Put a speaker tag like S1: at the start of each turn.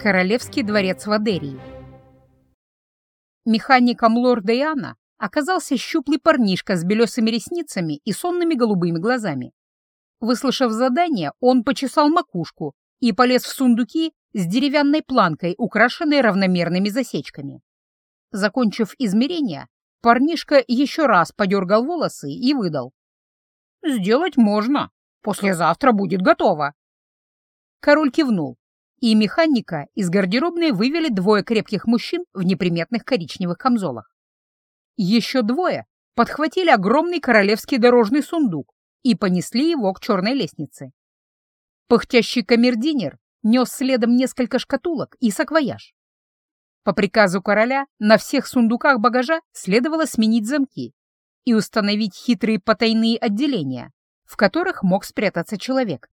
S1: Королевский дворец в Адерии. Механиком лорда Иоанна оказался щуплый парнишка с белесыми ресницами и сонными голубыми глазами. Выслушав задание, он почесал макушку и полез в сундуки с деревянной планкой, украшенной равномерными засечками. Закончив измерение, парнишка еще раз подергал волосы и выдал. «Сделать можно. Послезавтра будет готово». Король кивнул, и механика из гардеробной вывели двое крепких мужчин в неприметных коричневых камзолах. Еще двое подхватили огромный королевский дорожный сундук и понесли его к черной лестнице. Пыхтящий камердинер нес следом несколько шкатулок и саквояж. По приказу короля на всех сундуках багажа следовало сменить замки и установить хитрые потайные отделения, в которых мог спрятаться человек.